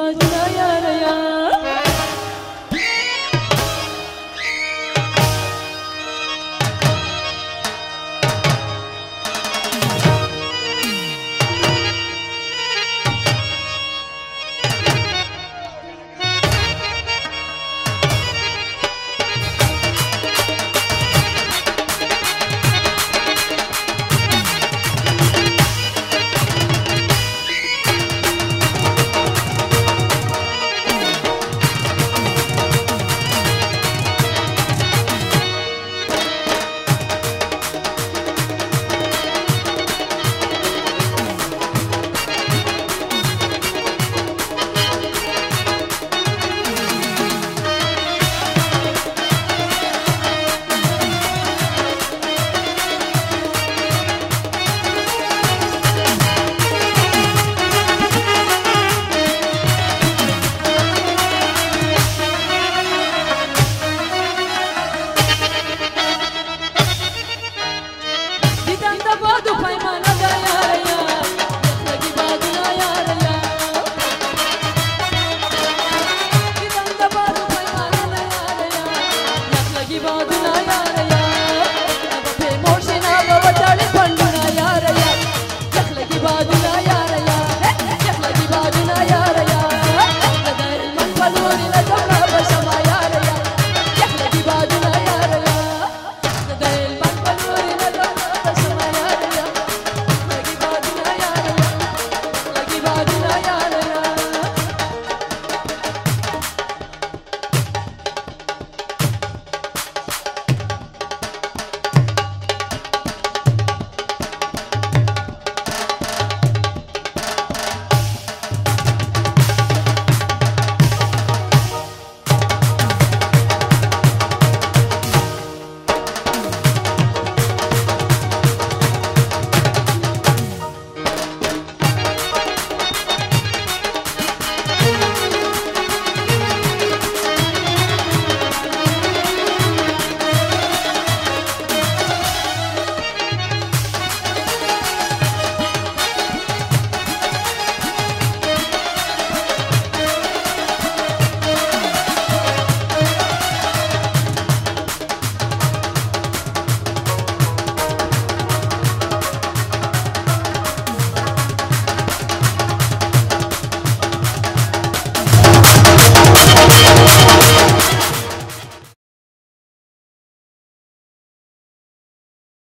Saçına yaraya